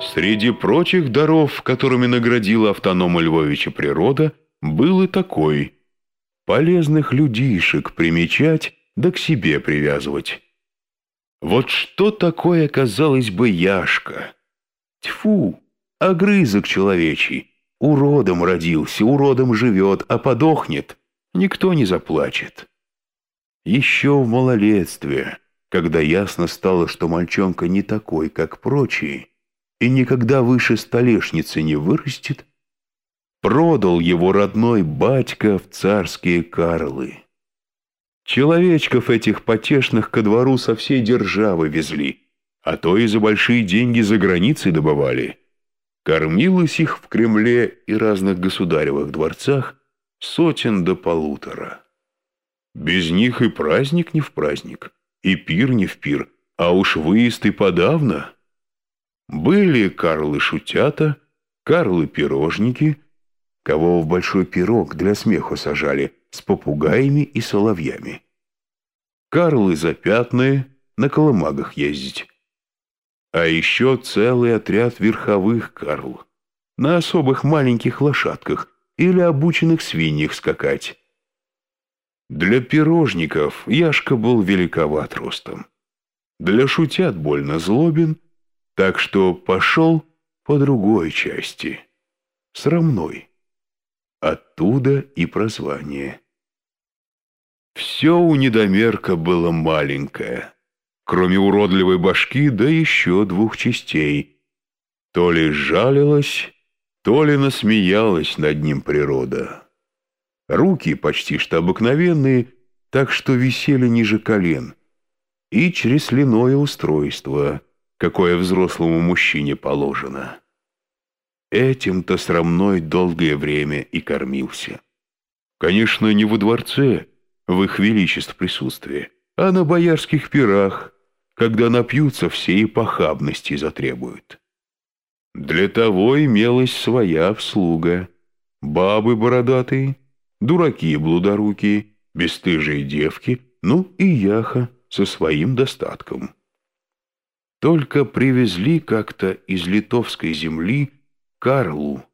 Среди прочих даров, которыми наградила автонома Львовича природа, был и такой. Полезных людишек примечать, да к себе привязывать. Вот что такое, казалось бы, Яшка? Тьфу, огрызок человечий. Уродом родился, уродом живет, а подохнет. Никто не заплачет. Еще в малолетстве, когда ясно стало, что мальчонка не такой, как прочие, и никогда выше столешницы не вырастет, продал его родной батька в царские карлы. Человечков этих потешных ко двору со всей державы везли, а то и за большие деньги за границей добывали. Кормилось их в Кремле и разных государевых дворцах сотен до полутора. Без них и праздник не в праздник, и пир не в пир, а уж выезд и подавно. Были Карлы-шутята, Карлы-пирожники, кого в большой пирог для смеху сажали, с попугаями и соловьями. Карлы запятные, на колымагах ездить. А еще целый отряд верховых Карл, на особых маленьких лошадках или обученных свиньях скакать. Для пирожников Яшка был великоват ростом. Для шутят больно злобен, так что пошел по другой части, срамной. Оттуда и прозвание. Все у недомерка было маленькое, кроме уродливой башки, да еще двух частей. То ли жалилась, то ли насмеялась над ним природа. Руки почти что обыкновенные, так что висели ниже колен, и чресляное устройство, какое взрослому мужчине положено. Этим-то срамной долгое время и кормился. Конечно, не во дворце, в их величеств присутствии, а на боярских пирах, когда напьются все и похабности затребуют. Для того имелась своя обслуга. Бабы бородатые, дураки блудорукие, бесстыжие девки, ну и яха со своим достатком. Только привезли как-то из литовской земли Карлу,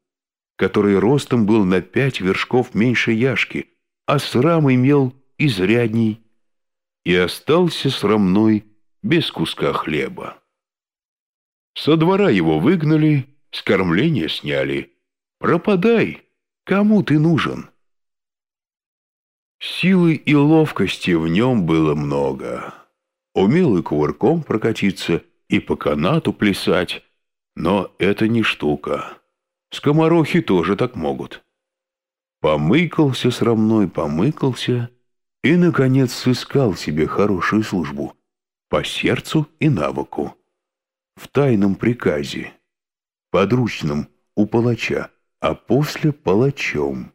который ростом был на пять вершков меньше Яшки, а срам имел изрядней, и остался срамной без куска хлеба. Со двора его выгнали, с кормления сняли. Пропадай, кому ты нужен? Силы и ловкости в нем было много. Умел и кувырком прокатиться, и по канату плясать, но это не штука. Скоморохи тоже так могут. Помыкался срамной, помыкался и, наконец, сыскал себе хорошую службу по сердцу и навыку. В тайном приказе, подручном у палача, а после палачом.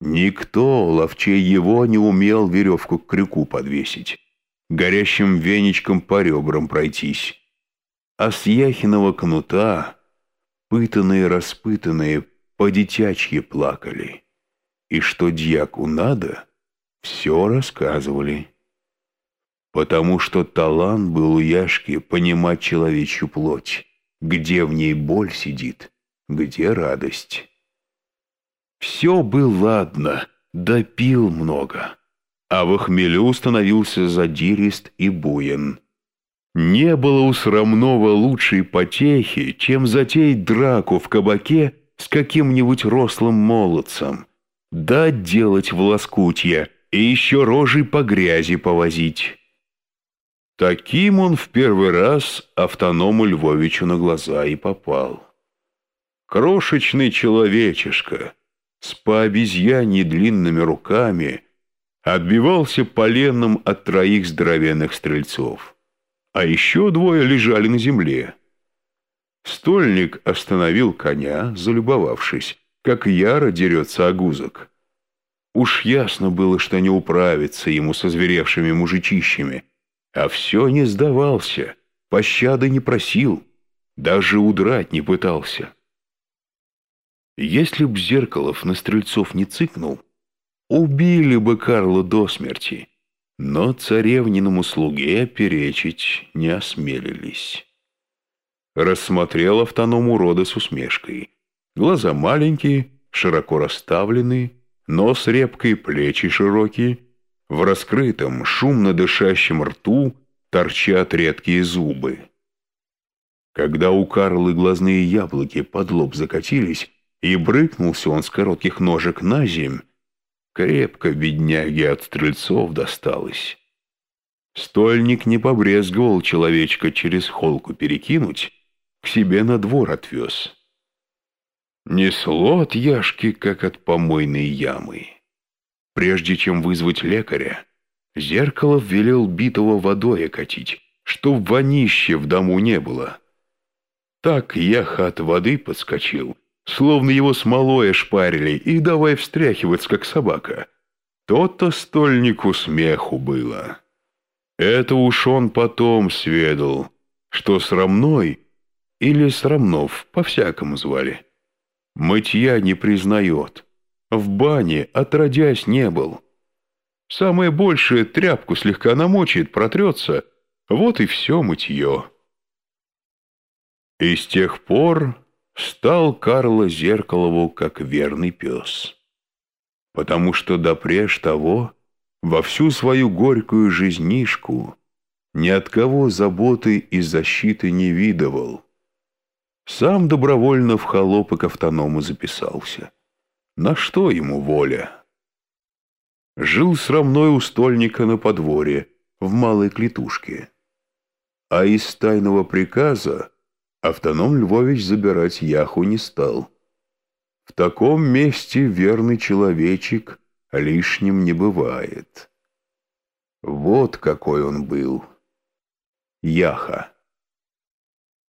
Никто ловчей его не умел веревку к крюку подвесить, горящим веничком по ребрам пройтись а с Яхиного кнута пытанные-распытанные по-детячьи плакали. И что дьяку надо, все рассказывали. Потому что талант был у Яшки понимать человечью плоть, где в ней боль сидит, где радость. Все было ладно, да пил много, а в хмелю становился задирист и буен. Не было у Срамного лучшей потехи, чем затеять драку в кабаке с каким-нибудь рослым молодцем, дать делать в лоскутья и еще рожей по грязи повозить. Таким он в первый раз автоному Львовичу на глаза и попал. Крошечный человечишка с по обезьяне длинными руками отбивался поленом от троих здоровенных стрельцов а еще двое лежали на земле. Стольник остановил коня, залюбовавшись, как яро дерется огузок. Уж ясно было, что не управится ему со зверевшими мужичищами, а все не сдавался, пощады не просил, даже удрать не пытался. Если б Зеркалов на стрельцов не цыкнул, убили бы Карла до смерти, но царевниному слуге перечить не осмелились. Рассмотрел автоном урода с усмешкой. Глаза маленькие, широко расставлены, нос репкой, плечи широкие. В раскрытом, шумно дышащем рту торчат редкие зубы. Когда у Карлы глазные яблоки под лоб закатились, и брыкнулся он с коротких ножек на земь, крепко бедняге от стрельцов досталось. Стольник не побрезговал человечка через холку перекинуть, к себе на двор отвез. Несло от Яшки, как от помойной ямы. Прежде чем вызвать лекаря, Зеркалов велел битого водой окатить, чтоб вонище в дому не было. Так Яха от воды подскочил, словно его смолой ошпарили, и давай встряхиваться, как собака. То-то стольнику смеху было. Это уж он потом сведал, что срамной или срамнов, по-всякому звали. Мытья не признает. В бане отродясь не был. Самое большее тряпку слегка намочит, протрется. Вот и все мытье. И с тех пор стал Карло Зеркалову как верный пес. Потому что допреж того во всю свою горькую жизнишку ни от кого заботы и защиты не видывал. Сам добровольно в холопы к автоному записался. На что ему воля? Жил срамной у стольника на подворье, в малой клетушке. А из тайного приказа автоном Львович забирать яху не стал. В таком месте верный человечек лишним не бывает. Вот какой он был. Яха.